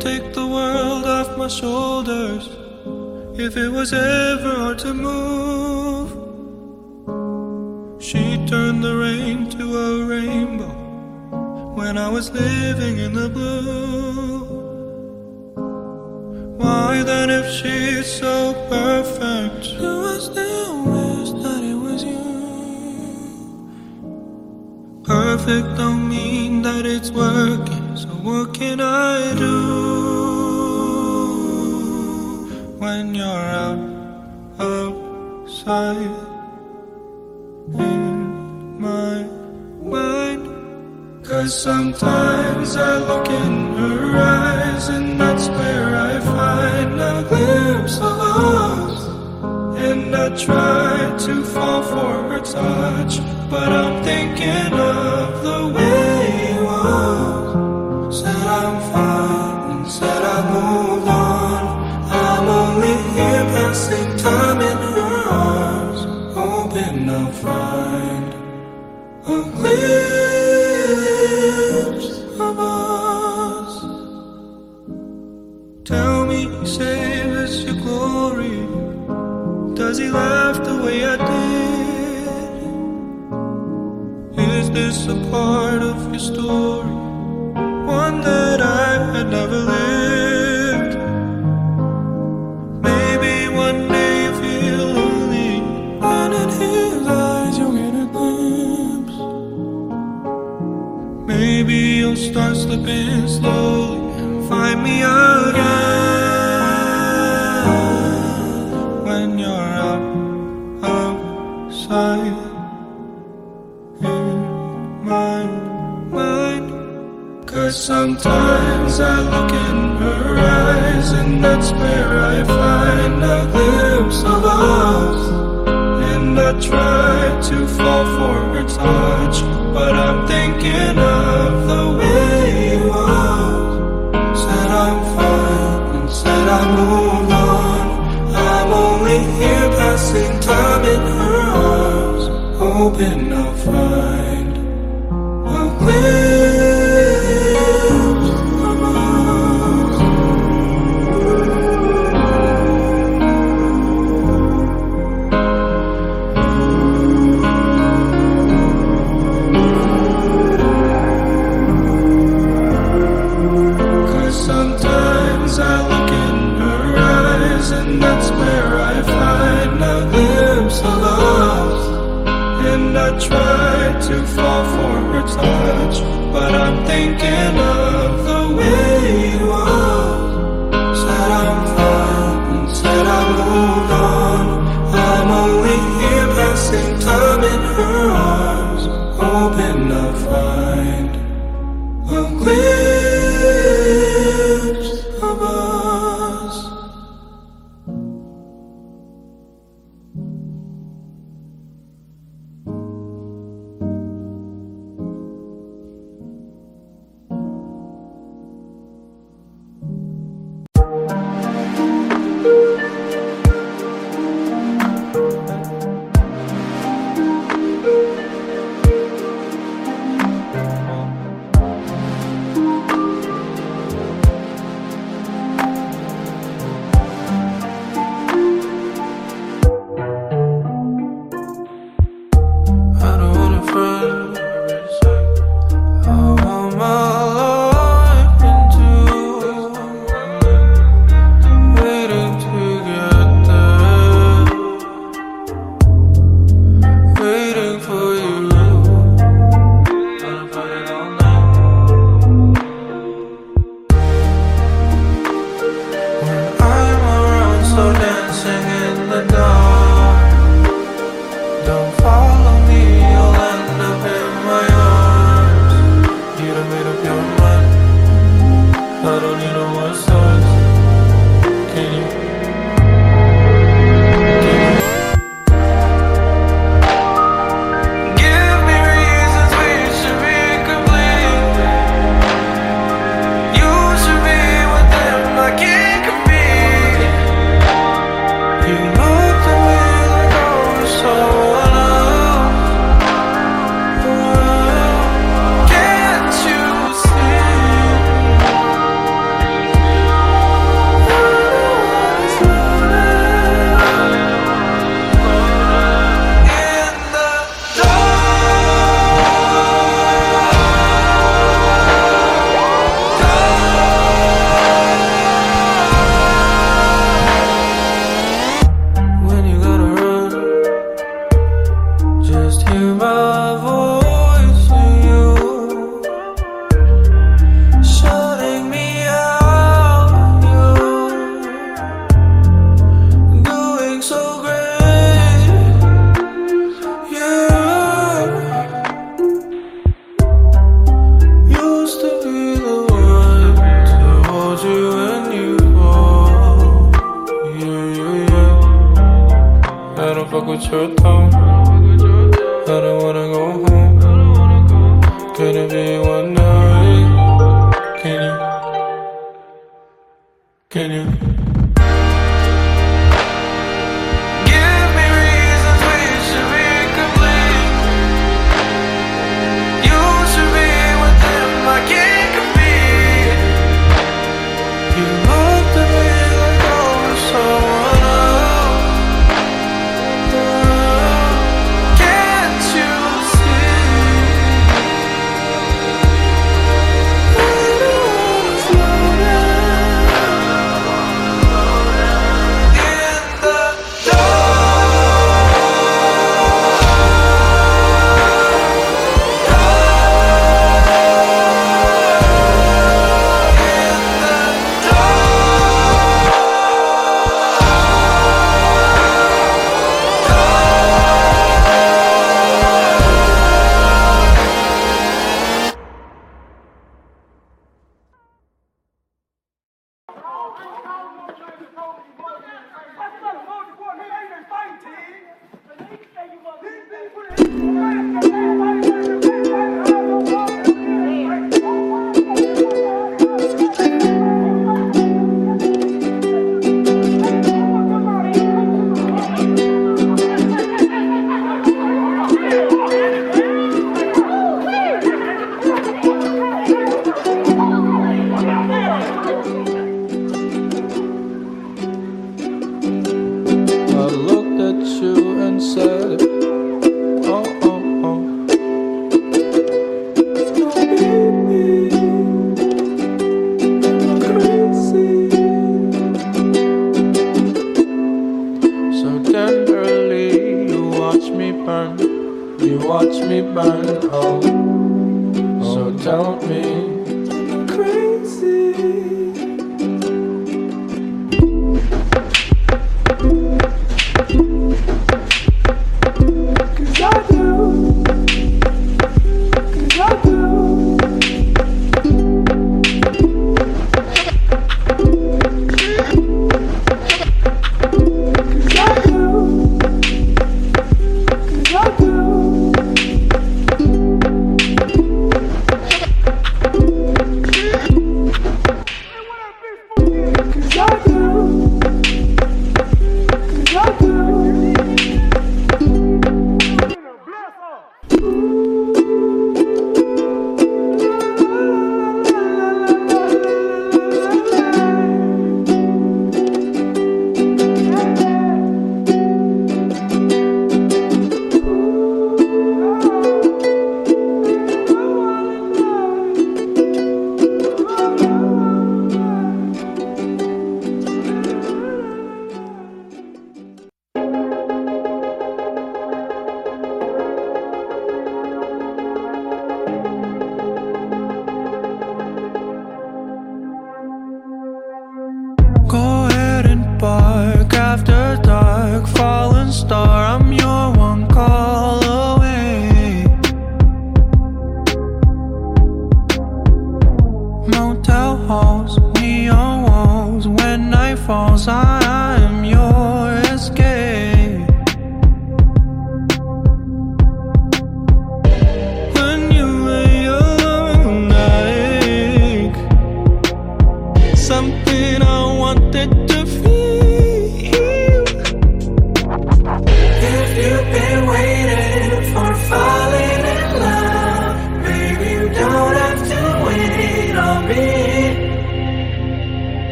Take the world off my shoulders if it was ever hard to move. She turned the rain to a rainbow when I was living in the blue. Why then, if she's so perfect, do I still wish that it was you? Perfect don't mean that it's working, what can I do when you're out outside in my mind? Cause sometimes I look in her eyes, and that's where I find a glimpse of us. And I try to fall for her touch, but I'm thinking of the way this a part of your story? Sometimes I look in her eyes, and that's where I find a glimpse of us. And I try to fall for her touch, but I'm thinking of the way you was. Said I'm fine, and said I moved on. I'm only here passing time in her arms, hoping I'll find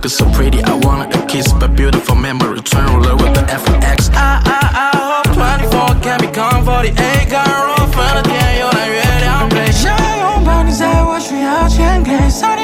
looking so pretty. I want a kiss, but beautiful memory. Turn ruler with the F and X. I, I, I hope 24 can become 48. Got roll for the day, you're not ready. I'm play. 想拥抱你，在我需要钱给。Sunny go,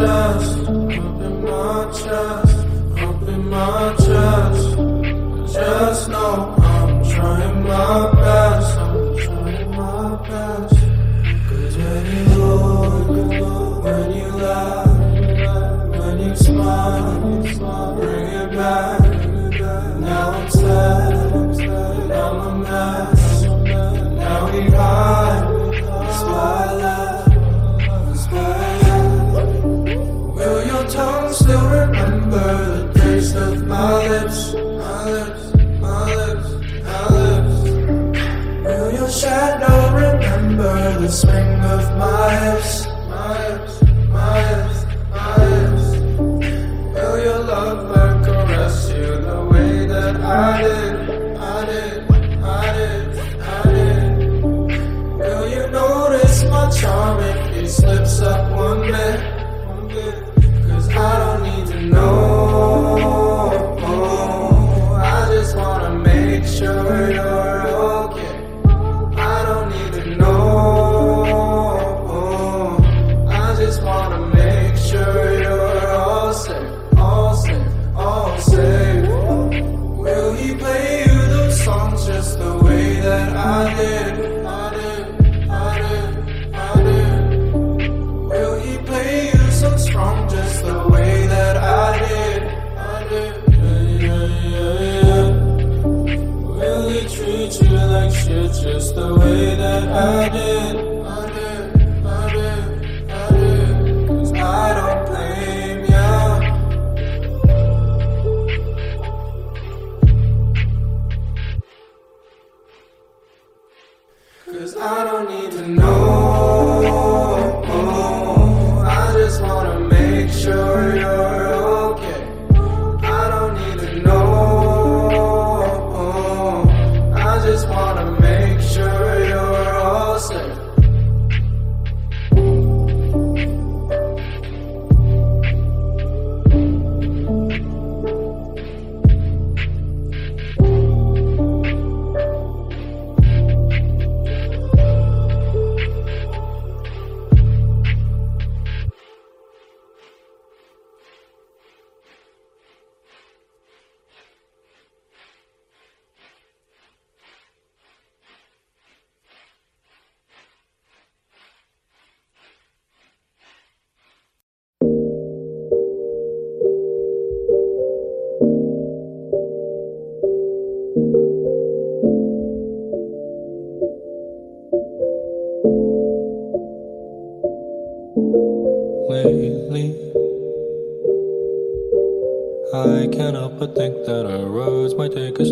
ocean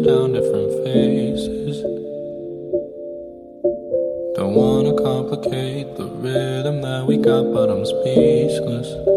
down different faces. Don't wanna complicate the rhythm that we got, but I'm speechless.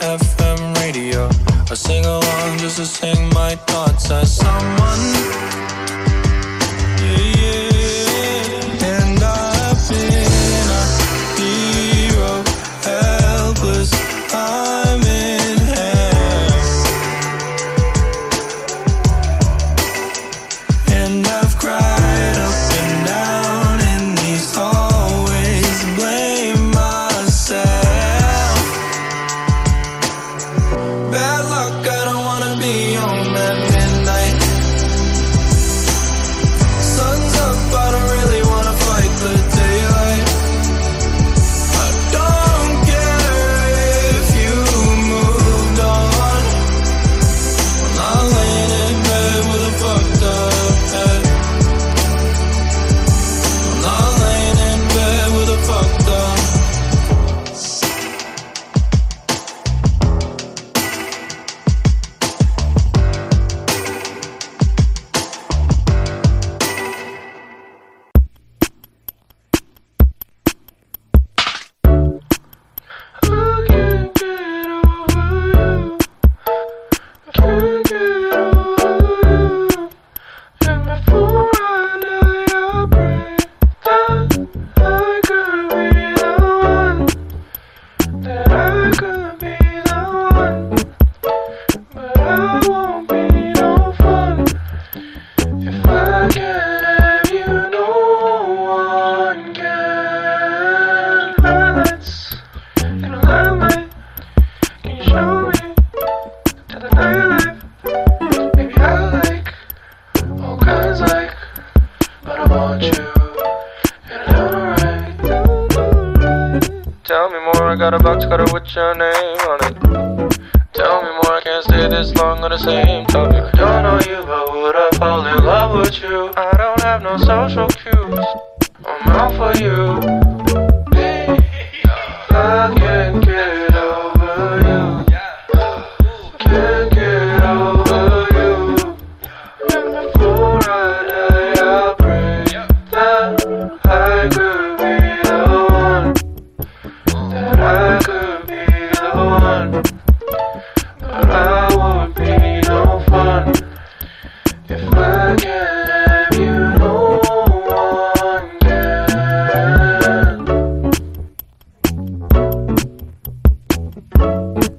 FM radio. I sing along just to sing my thoughts as someone. you.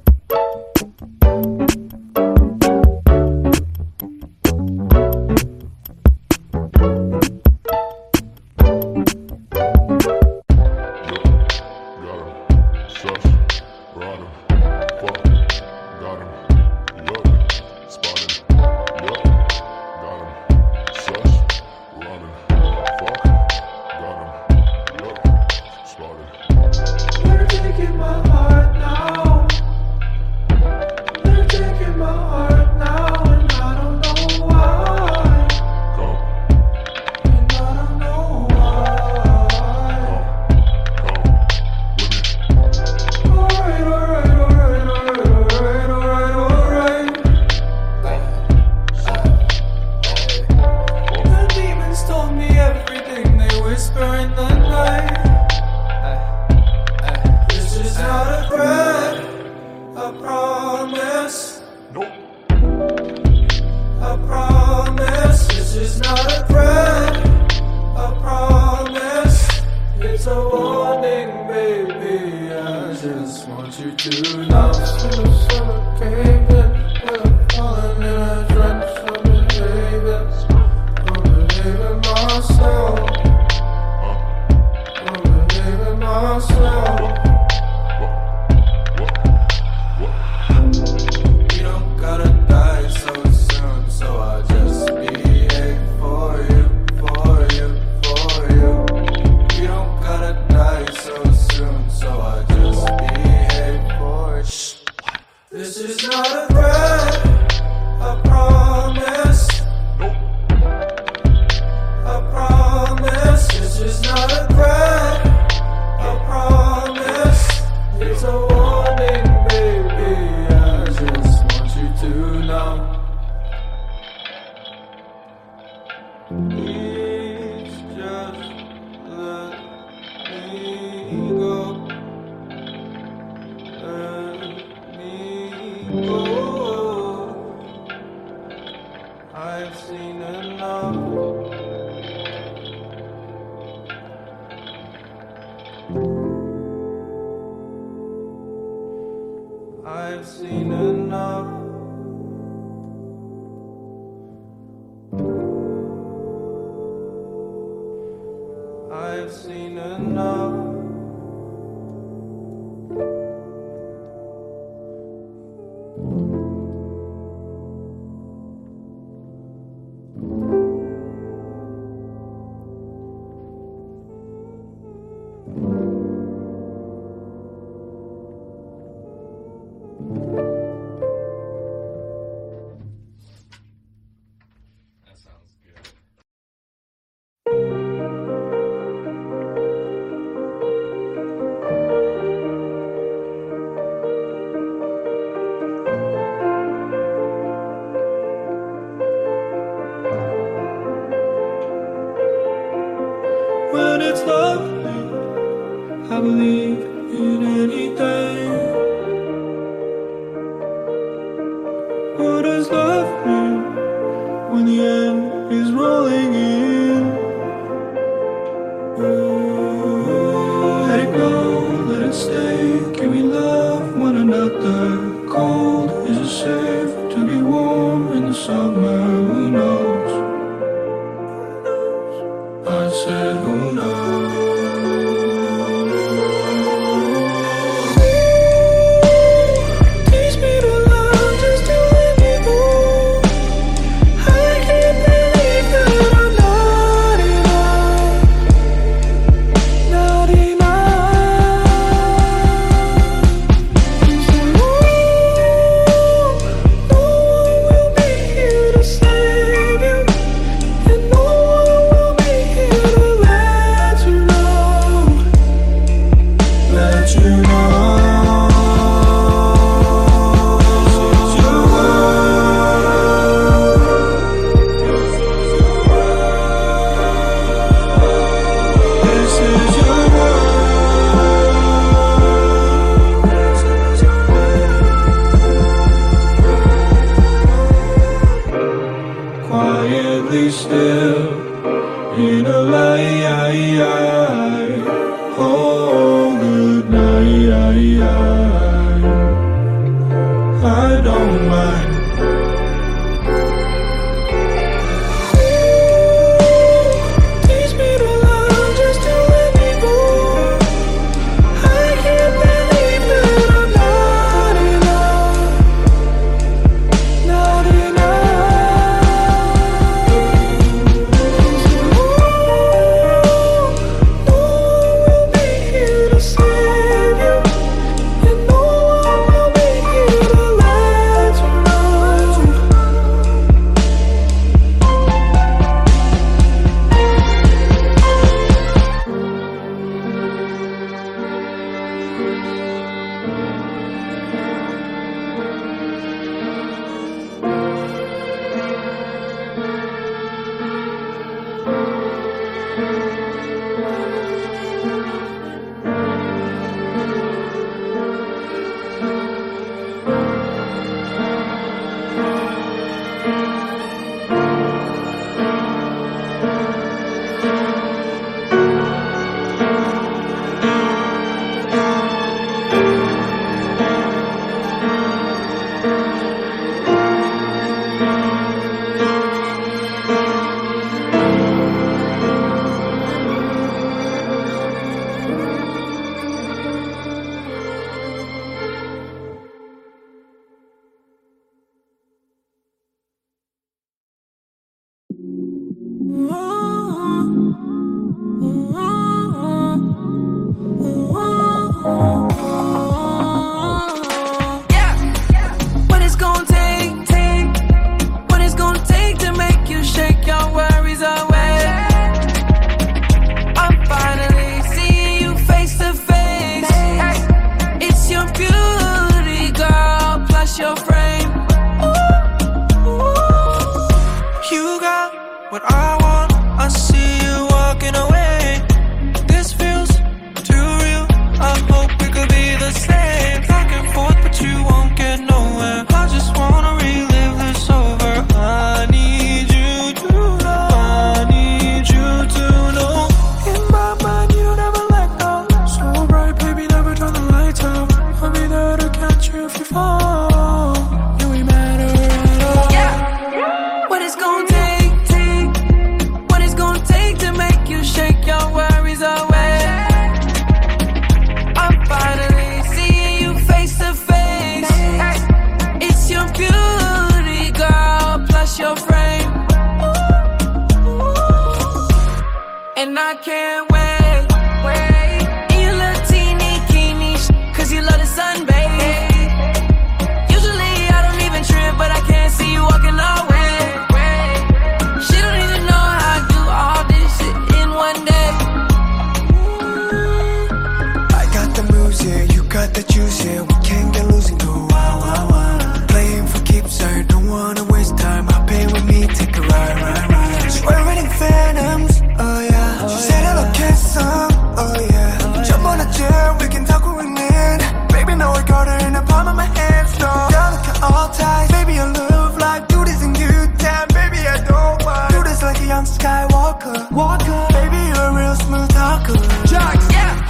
hypnotized Baby, I love like do this in good time. Baby, I don't mind. Do this like a young Skywalker. Walker. Baby, you're a real smooth talker. Jax, yeah.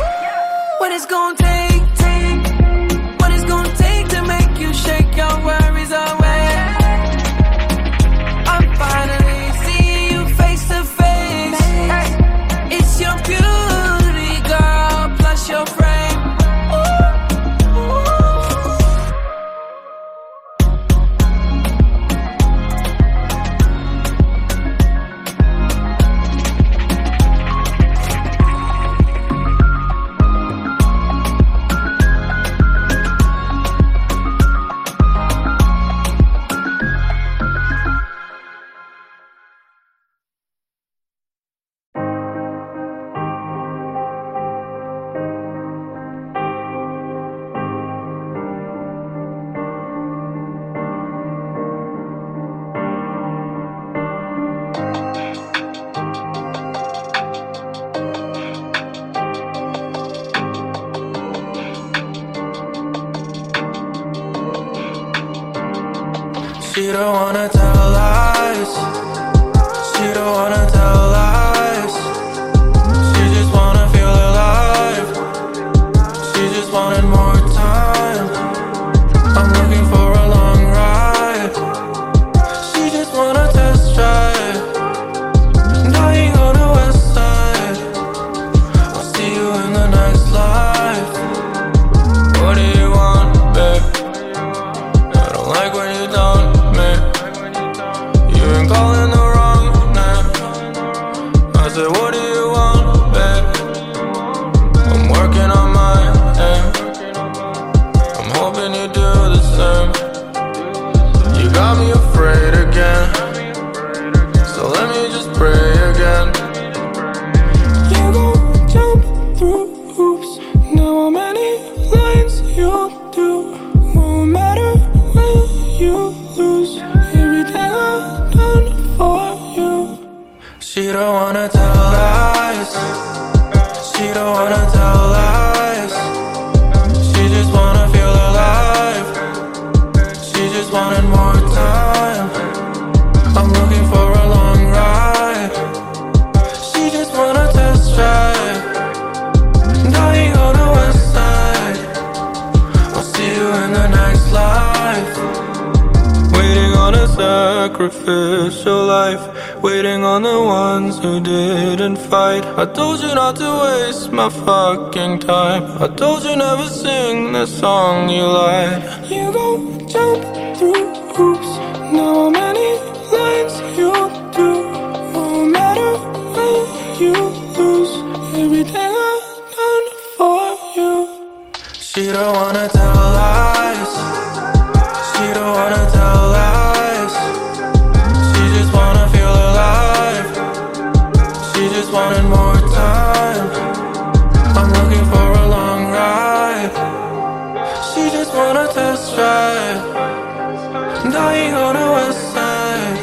What it's gonna take sacrificial life Waiting on the ones who didn't fight. I told you not to waste my fucking time. I told you never sing the song you lied You go jump through hoops. Know how many lines you do? No matter when you lose Everything I've done for you. She don't wanna tell lies. She don't wanna tell lies just wanted more time. I'm looking for a long ride. She just wanna test drive. Dying on the west side.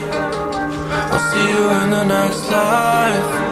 I'll see you in the next life.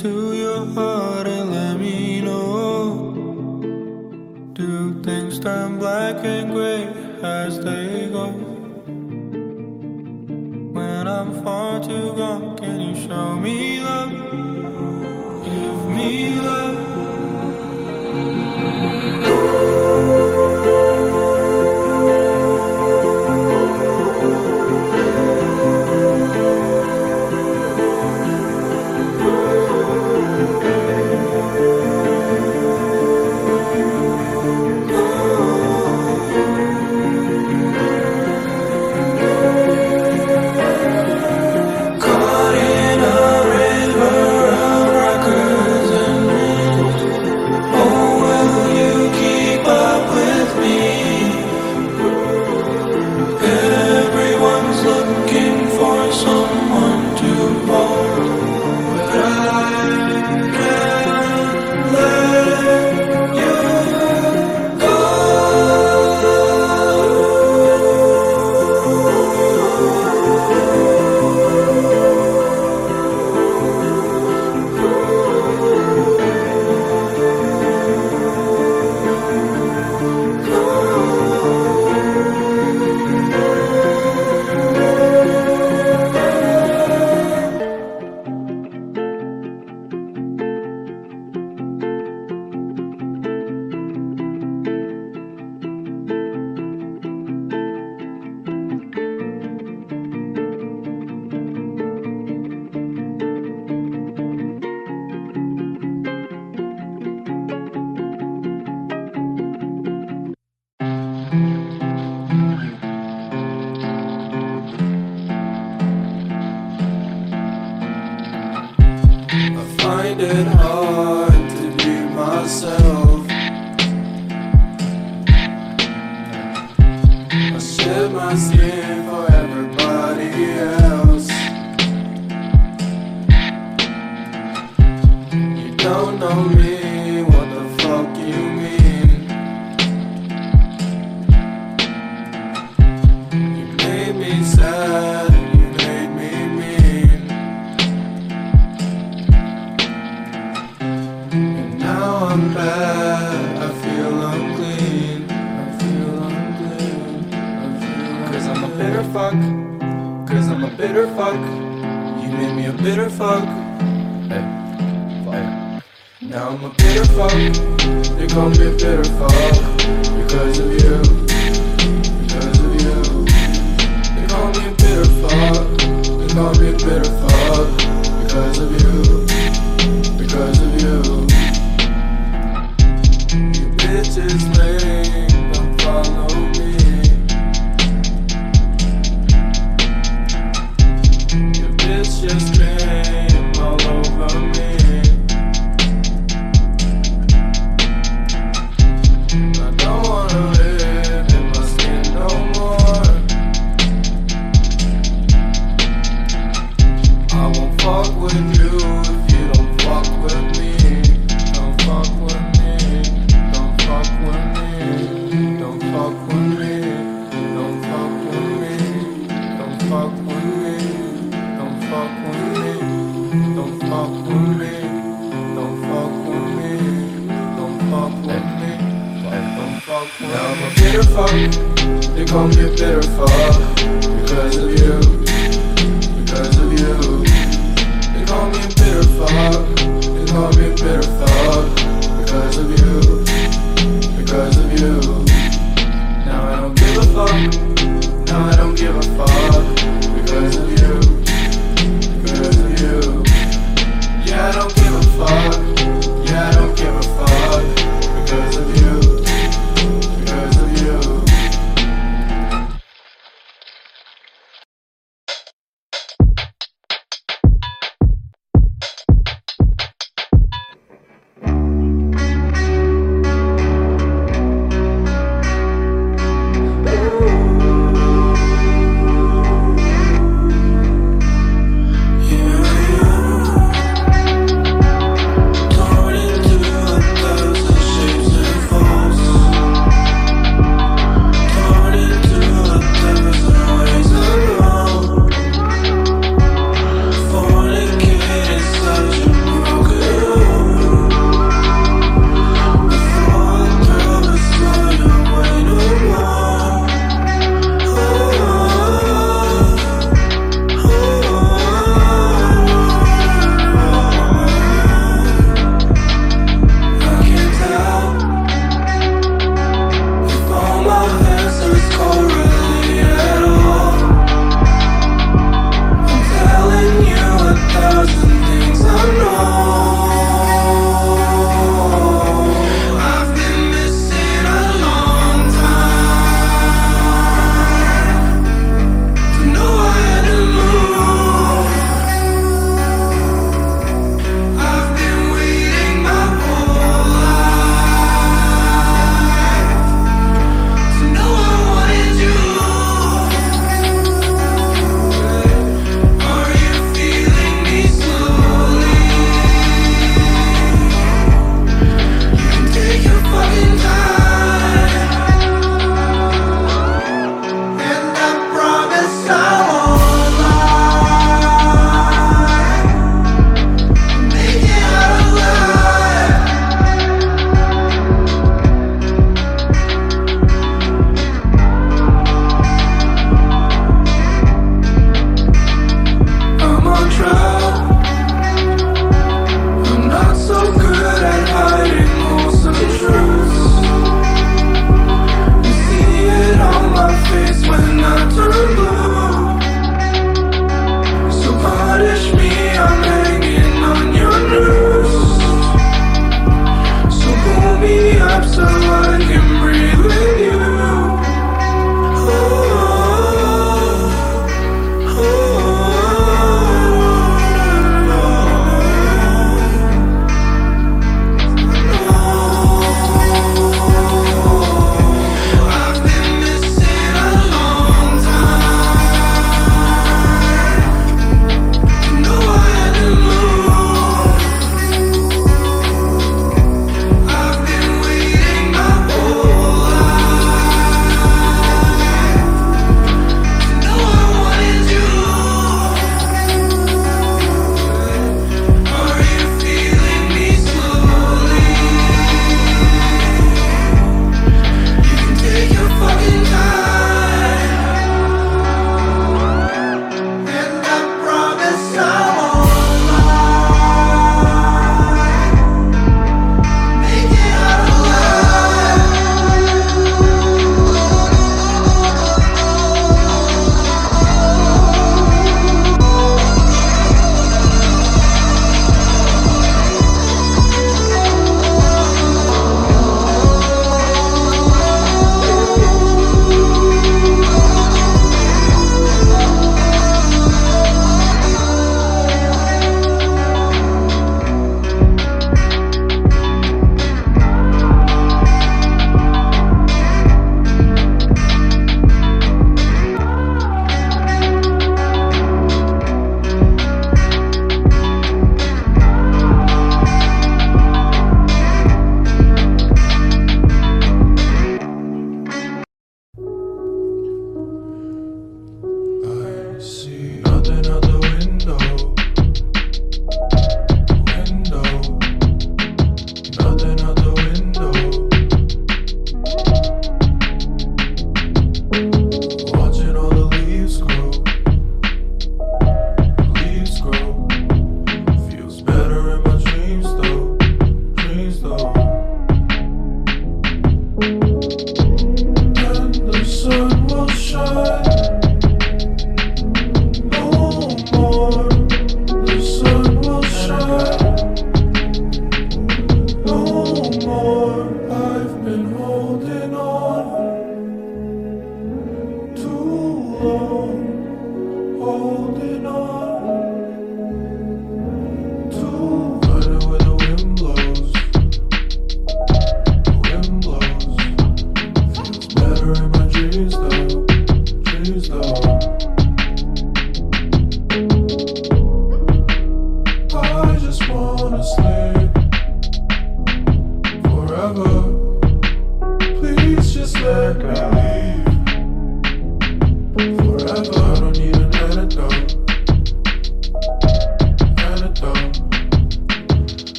to your heart and let me know. Do things turn black and gray as they go? When I'm far too gone, can you show me love? Give me love. Now I'm a bitter fuck. they call me a bitter fuck because of you, because of you. They call me a bitter fuck. they call me a bitter fuck because of you.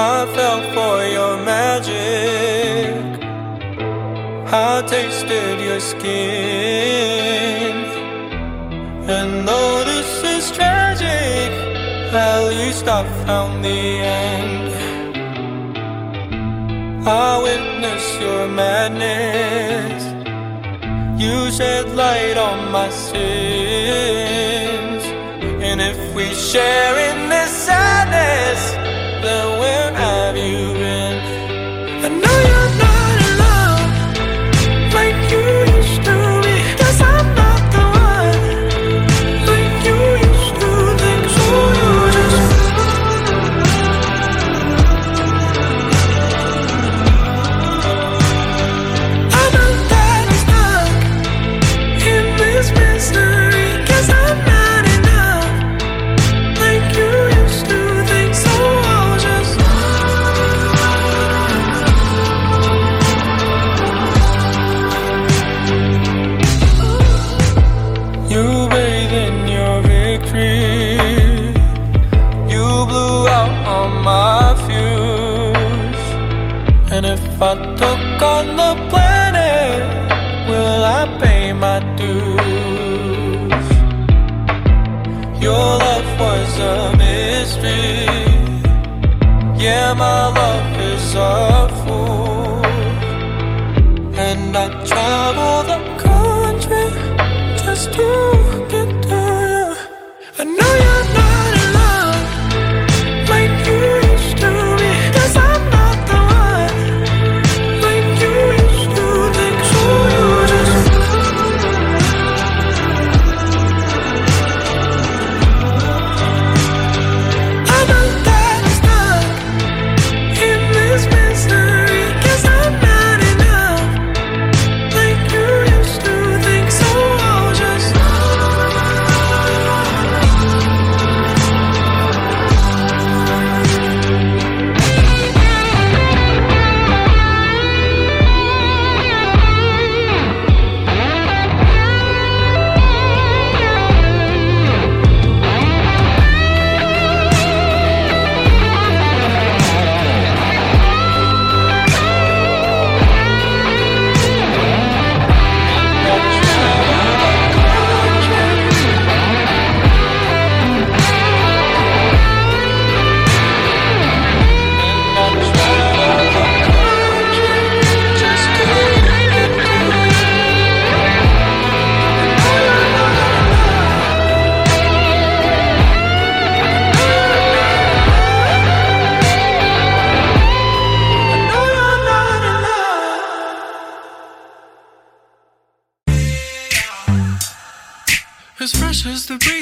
I fell for your magic. I tasted your skin. And though this is tragic, at least I found the end. I witnessed your madness. You shed light on my sins. And if we share in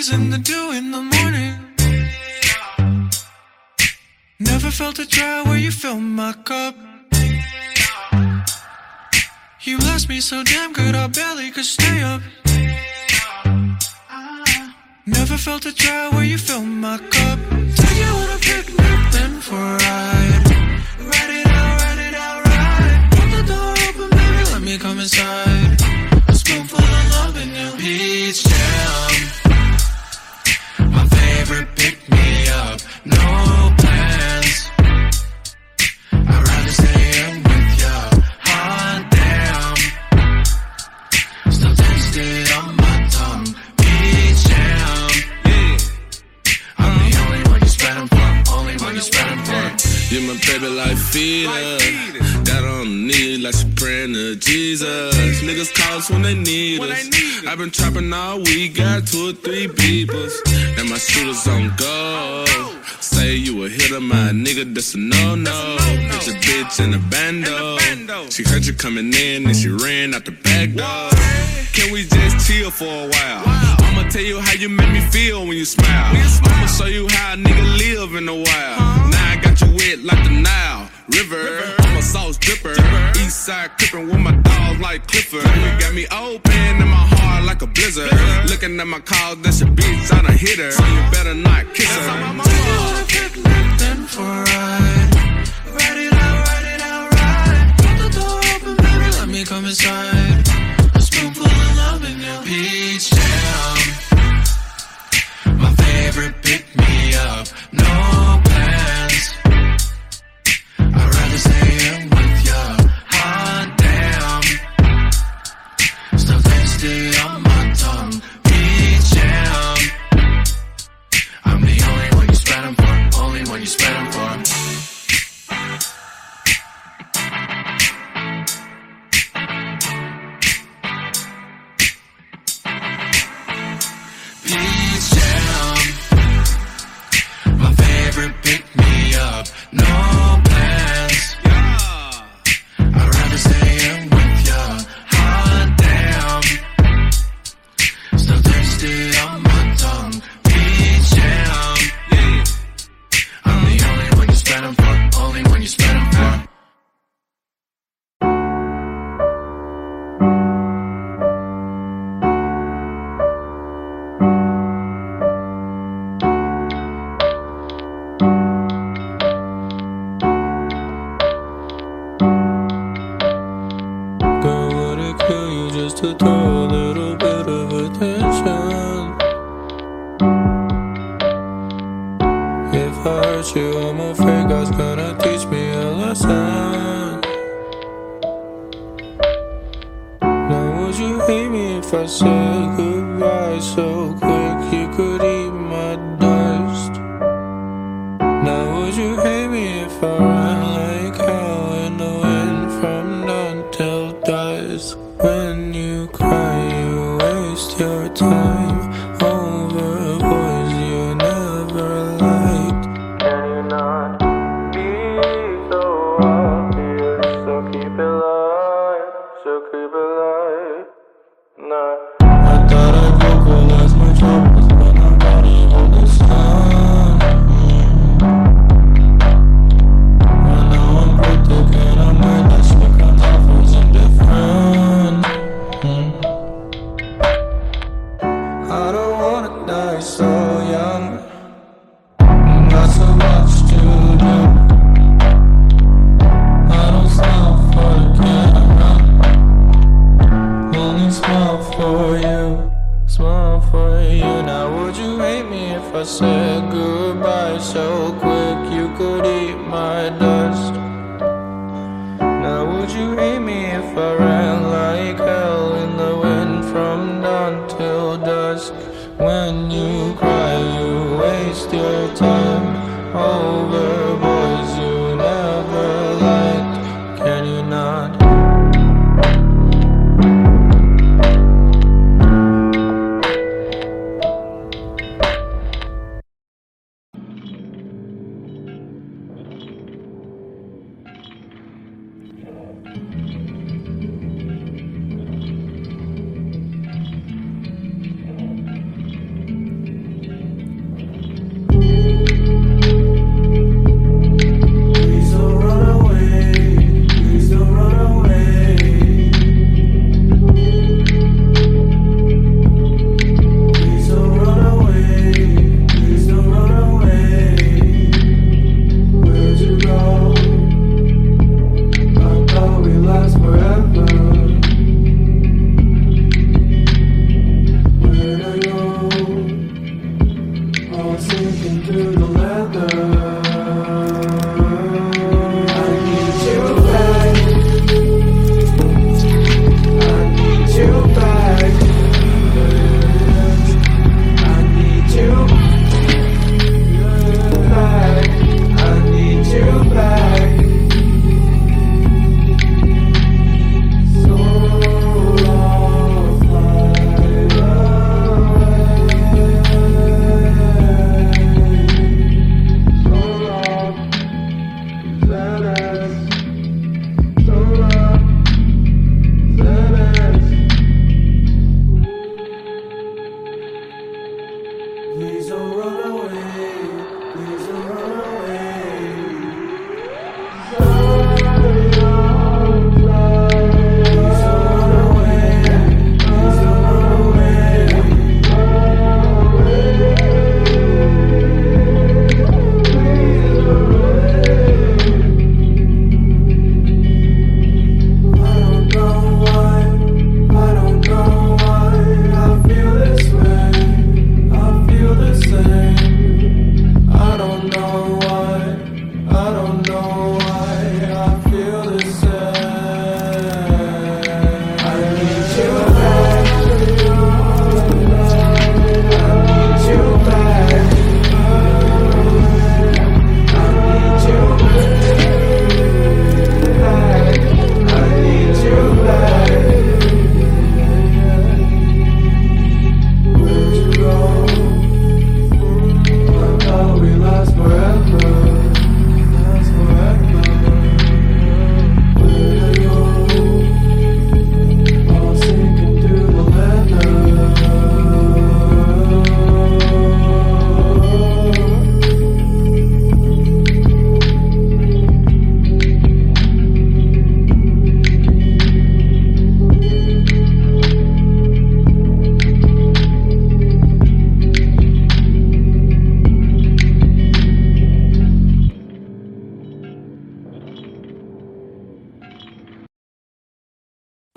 breeze and the dew in the morning. Never felt a dry where you fill my cup. You bless me so damn good, I barely could stay up. Never felt a dry where you fill my cup. Take you on a picnic, then for a ride. Ride it out, ride it out, ride. Keep the door open, baby, let me come inside. A spoonful of love in your peach jam. My favorite pick me up, no feed her. Got on knee like she praying to Jesus. Niggas call us when they need us. I've been trapping all week, got two or three beepers. And my shooters on go. Say you a hitter, my nigga, that's a no no. It's a bitch in a bando. She heard you coming in and she ran out the back door. Can we just chill for a while? I'ma tell you how you make me feel when you smile. I'ma show you how a nigga live in the wild. Now I got you wet like the Nile River. I'm a sauce dripper. East side crippin' with my dog like Clifford. You got me open in my heart like a blizzard. Looking at my calls, that's a bitch, I done hit her. You better not kiss her. Then for a ride. Ride it out, ride it out, ride. Put the door open, baby, let me come inside. A spoonful of love in your peach. Favorite pick me up, no plans. I'd rather stay in with ya. Hot damn. Still tasty on my tongue. Peach jam. I'm the only one you spread 'em for. Only one you spread 'em for.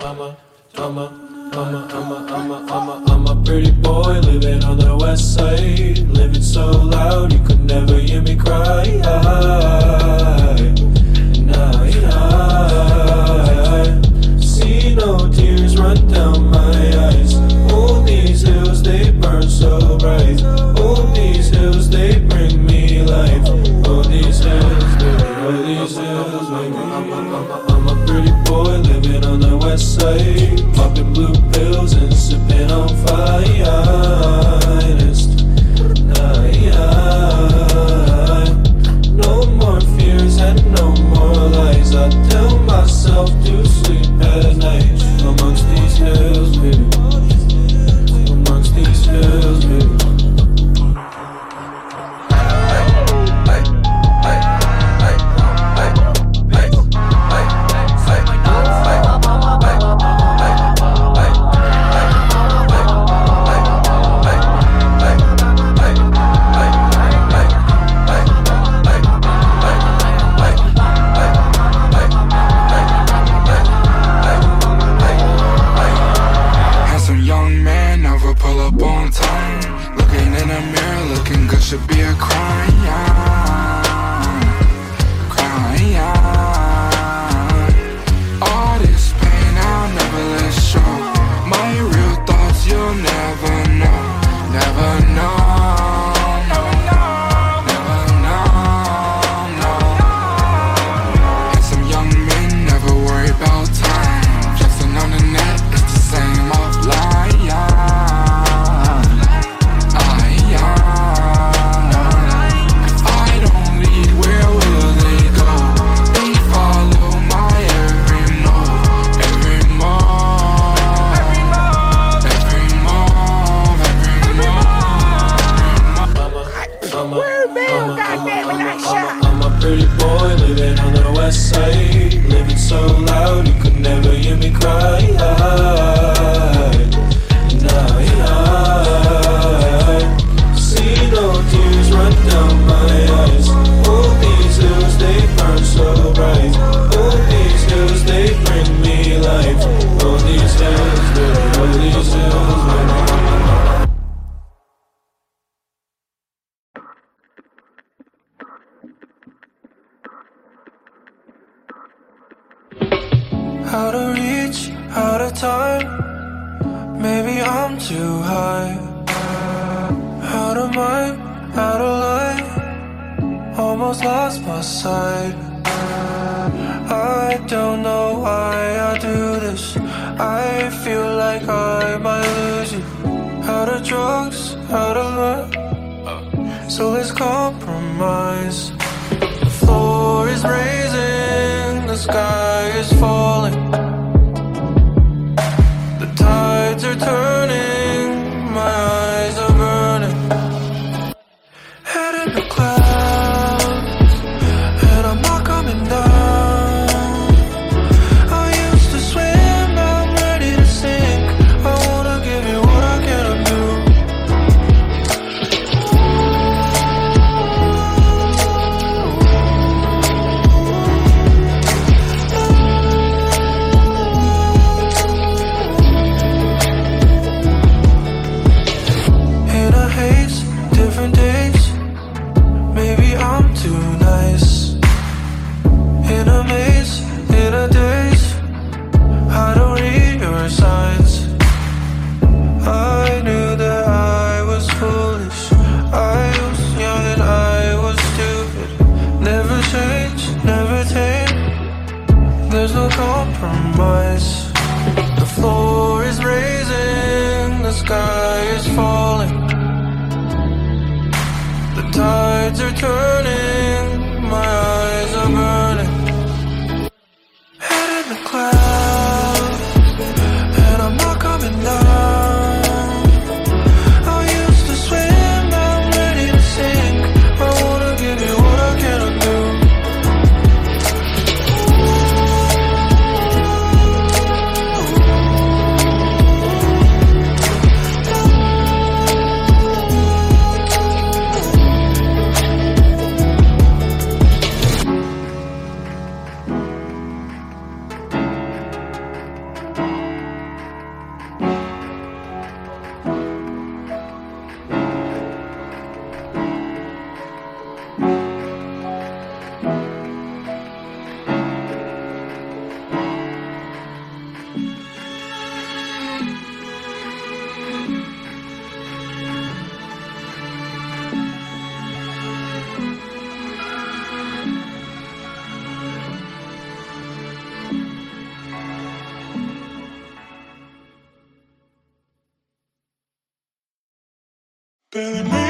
I'm a, I'm a, I'm a, I'm a, I'm a, I'm a, I'm a pretty boy living on the west side. Living so loud you could never hear me cry. I, I, I see no tears run down my eyes. On these hills they burn so bright. Maybe I'm too high. Out of mind, out of line. Almost lost my sight. I don't know why I do this. I feel like I might lose you. Out of drugs, out of love. So let's compromise. The floor is raising, the sky is falling. Barely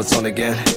it's on again.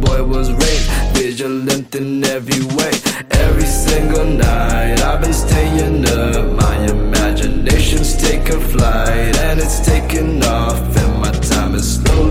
boy was raped, vigilant in every way. Every single night I've been staying up, my imagination's taking flight and it's taking off, and my time is slowly.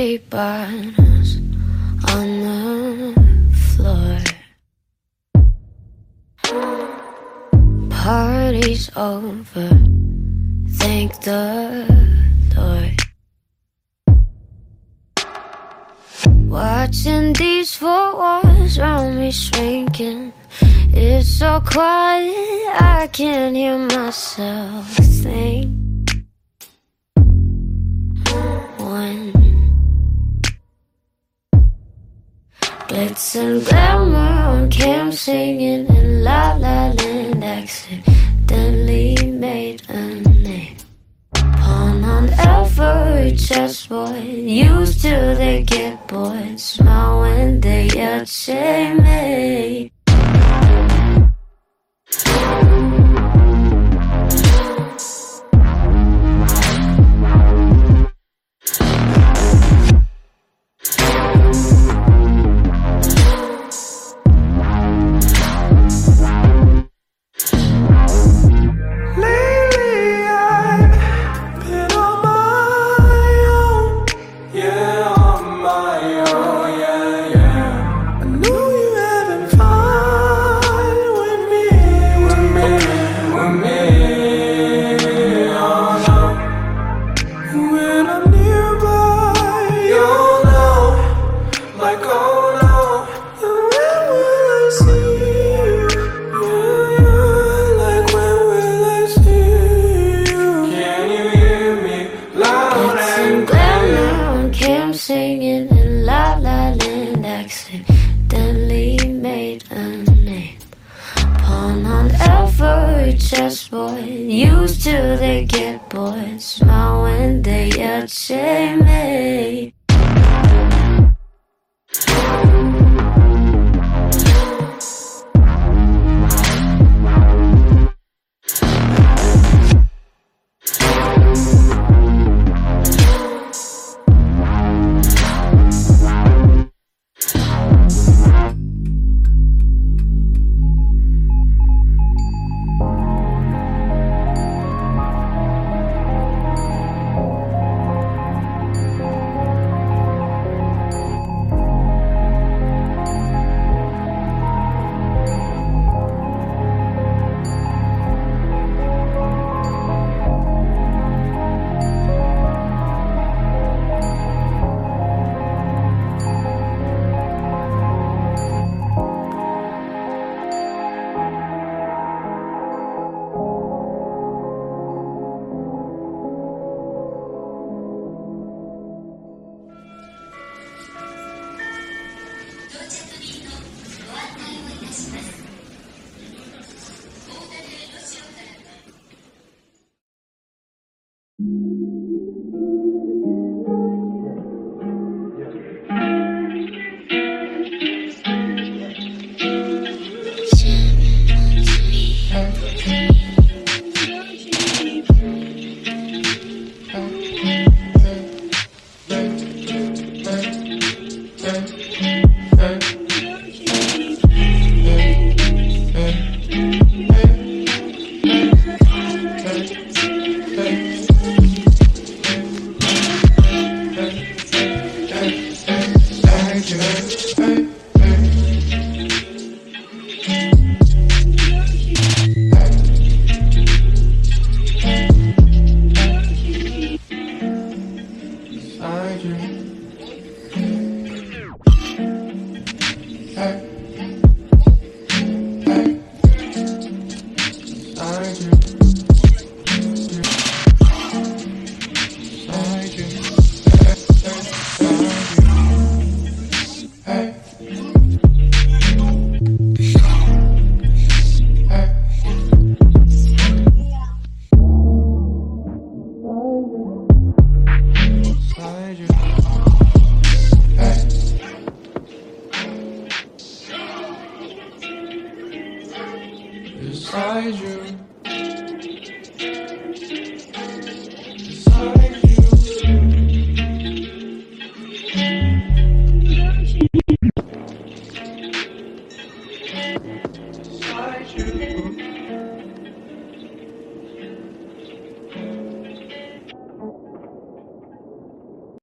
empty bottles on the floor. Party's over, thank the Lord. Watching these four walls around me shrinking. It's so quiet, I can't hear myself think. One. Glitz and glamour on cam singing in La La Land accidentally made a name. Pawn on every chessboard, used to they get bored, smile when they are checkmate. Boy. Used to they get bored. Smile when they say me.